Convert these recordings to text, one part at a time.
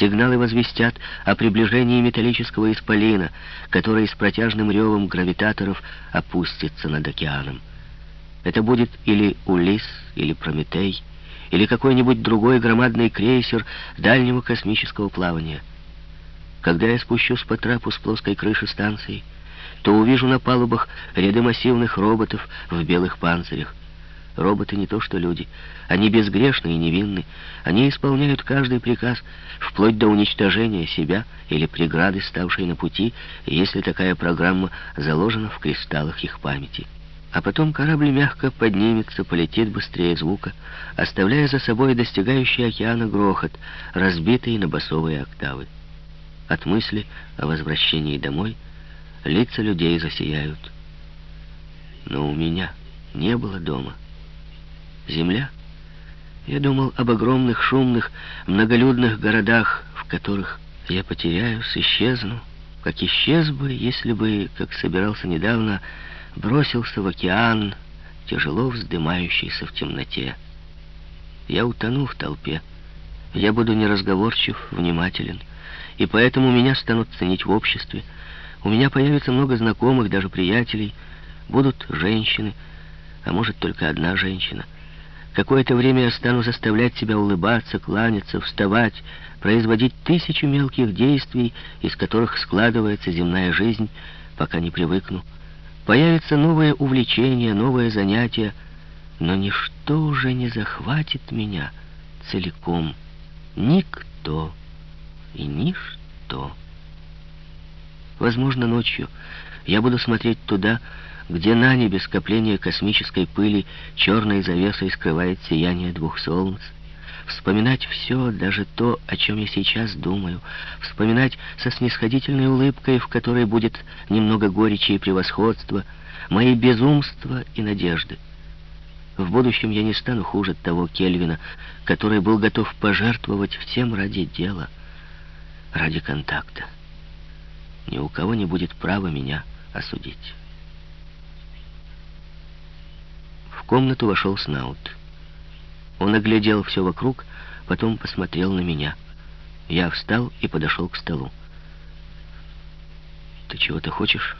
Сигналы возвестят о приближении металлического исполина, который с протяжным ревом гравитаторов опустится над океаном. Это будет или Улисс, или Прометей, или какой-нибудь другой громадный крейсер дальнего космического плавания. Когда я спущусь по трапу с плоской крыши станции, то увижу на палубах ряды массивных роботов в белых панцирях. Роботы не то что люди. Они безгрешны и невинны. Они исполняют каждый приказ, вплоть до уничтожения себя или преграды, ставшей на пути, если такая программа заложена в кристаллах их памяти. А потом корабль мягко поднимется, полетит быстрее звука, оставляя за собой достигающий океана грохот, разбитый на басовые октавы. От мысли о возвращении домой лица людей засияют. Но у меня не было дома. Земля? Я думал об огромных, шумных, многолюдных городах, в которых я потеряюсь, исчезну, как исчез бы, если бы, как собирался недавно, бросился в океан, тяжело вздымающийся в темноте. Я утону в толпе. Я буду неразговорчив, внимателен, и поэтому меня станут ценить в обществе. У меня появится много знакомых, даже приятелей. Будут женщины, а может, только одна женщина. Какое-то время я стану заставлять себя улыбаться, кланяться, вставать, производить тысячу мелких действий, из которых складывается земная жизнь, пока не привыкну. Появится новое увлечение, новое занятие, но ничто уже не захватит меня целиком. Никто и ничто. Возможно, ночью я буду смотреть туда, где на небе скопление космической пыли черной завесой скрывает сияние двух солнц, вспоминать все, даже то, о чем я сейчас думаю, вспоминать со снисходительной улыбкой, в которой будет немного горечи и превосходства, мои безумства и надежды. В будущем я не стану хуже того Кельвина, который был готов пожертвовать всем ради дела, ради контакта. Ни у кого не будет права меня осудить. В комнату вошел Снаут. Он оглядел все вокруг, потом посмотрел на меня. Я встал и подошел к столу. «Ты чего-то хочешь?»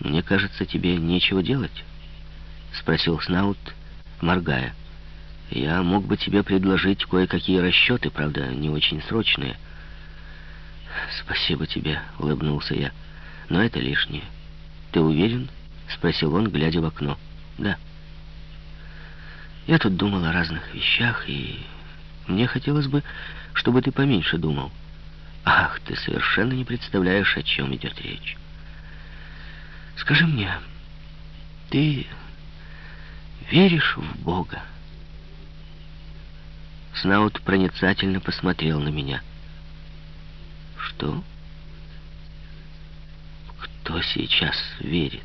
«Мне кажется, тебе нечего делать», — спросил Снаут, моргая. «Я мог бы тебе предложить кое-какие расчеты, правда, не очень срочные». «Спасибо тебе», — улыбнулся я. «Но это лишнее». «Ты уверен?» — спросил он, глядя в окно. «Да». Я тут думал о разных вещах, и мне хотелось бы, чтобы ты поменьше думал. Ах, ты совершенно не представляешь, о чем идет речь. Скажи мне, ты веришь в Бога? Снаут проницательно посмотрел на меня. Что? Кто сейчас верит?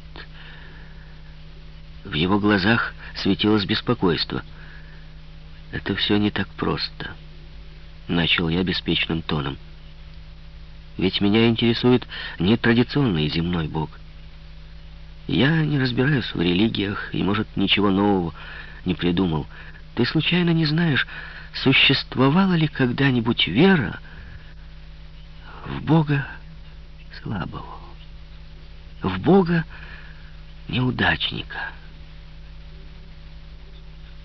В его глазах светилось беспокойство. «Это все не так просто», — начал я беспечным тоном. «Ведь меня интересует не традиционный земной бог. Я не разбираюсь в религиях и, может, ничего нового не придумал. Ты случайно не знаешь, существовала ли когда-нибудь вера в Бога слабого, в Бога неудачника?»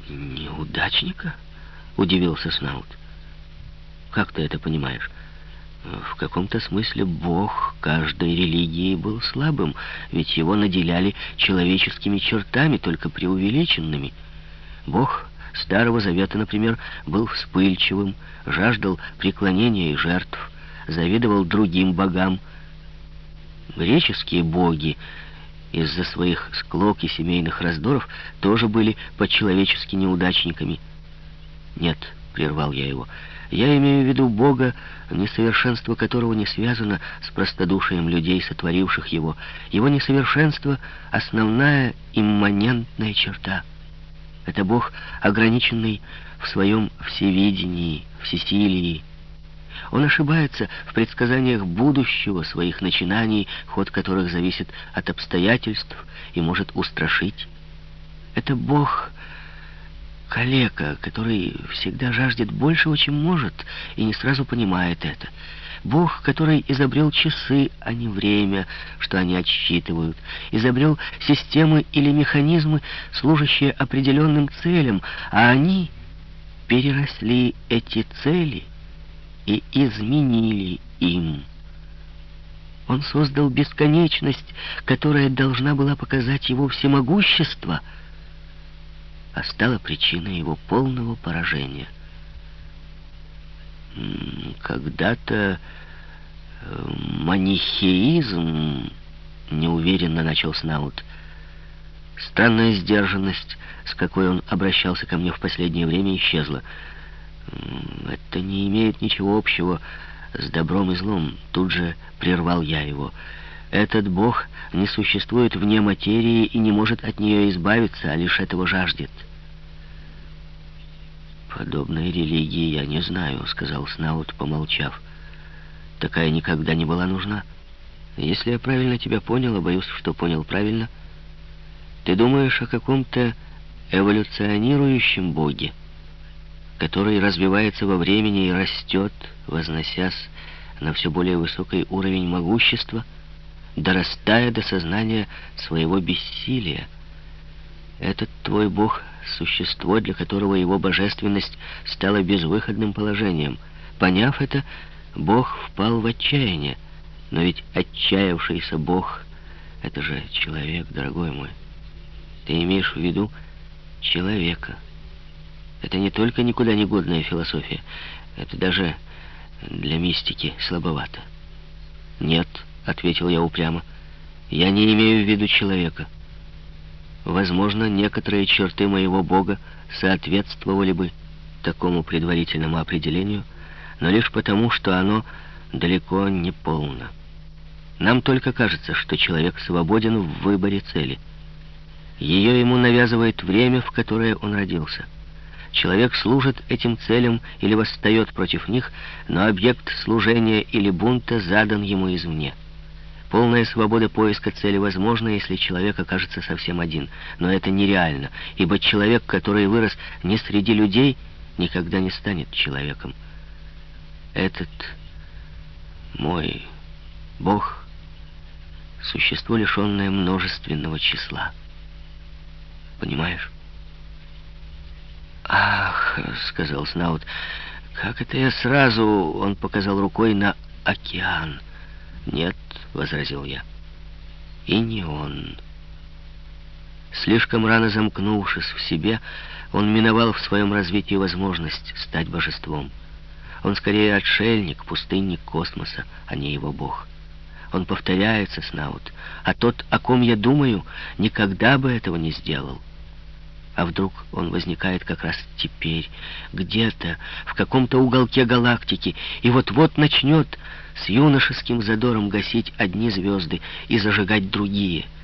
«Неудачника?» — удивился Снаут. «Как ты это понимаешь?» В каком-то смысле Бог каждой религии был слабым, ведь его наделяли человеческими чертами, только преувеличенными. Бог Старого Завета, например, был вспыльчивым, жаждал преклонения и жертв, завидовал другим богам. Греческие боги из-за своих склок и семейных раздоров тоже были по-человечески неудачниками. «Нет», — прервал я его, — «я имею в виду Бога, несовершенство которого не связано с простодушием людей, сотворивших его. Его несовершенство — основная имманентная черта. Это Бог, ограниченный в своем всевидении, всесилии, он ошибается в предсказаниях будущего, своих начинаний, ход которых зависит от обстоятельств и может устрашить. Это Бог, калека, который всегда жаждет большего, чем может, и не сразу понимает это. Бог, который изобрел часы, а не время, что они отсчитывают, изобрел системы или механизмы, служащие определенным целям, а они переросли эти цели и изменили им. Он создал бесконечность, которая должна была показать его всемогущество, а стала причиной его полного поражения. Когда-то э, манихеизм, неуверенно начал Снаут. Странная сдержанность, с какой он обращался ко мне в последнее время, исчезла. Это не имеет ничего общего с добром и злом. Тут же прервал я его. Этот бог не существует вне материи и не может от нее избавиться, а лишь этого жаждет. «Подобной религии я не знаю», — сказал Снаут, помолчав. «Такая никогда не была нужна. Если я правильно тебя понял, а боюсь, что понял правильно, ты думаешь о каком-то эволюционирующем боге, который развивается во времени и растет, возносясь на все более высокий уровень могущества, дорастая до сознания своего бессилия. Этот твой бог — существо, для которого его божественность стала безвыходным положением. Поняв это, бог впал в отчаяние. Но ведь отчаявшийся бог — это же человек, дорогой мой. Ты имеешь в виду человека. Это не только никуда не годная философия, это даже для мистики слабовато. «Нет», — ответил я упрямо, — «я не имею в виду человека». Возможно, некоторые черты моего Бога соответствовали бы такому предварительному определению, но лишь потому, что оно далеко не полно. Нам только кажется, что человек свободен в выборе цели. Ее ему навязывает время, в которое он родился. Человек служит этим целям или восстает против них, но объект служения или бунта задан ему извне. Полная свобода поиска цели возможна, если человек окажется совсем один. Но это нереально, ибо человек, который вырос не среди людей, никогда не станет человеком. Этот мой Бог — существо, лишенное множественного числа. Понимаешь? «Ах», — сказал Снаут, — «как это я сразу...» — он показал рукой на океан. «Нет», — возразил я, — «и не он». Слишком рано замкнувшись в себе, он миновал в своем развитии возможность стать божеством. Он скорее отшельник, пустынник космоса, а не его бог. Он повторяется, Снаут, а тот, о ком я думаю, никогда бы этого не сделал. А вдруг он возникает как раз теперь, где-то, в каком-то уголке галактики, и вот-вот начнет с юношеским задором гасить одни звезды и зажигать другие —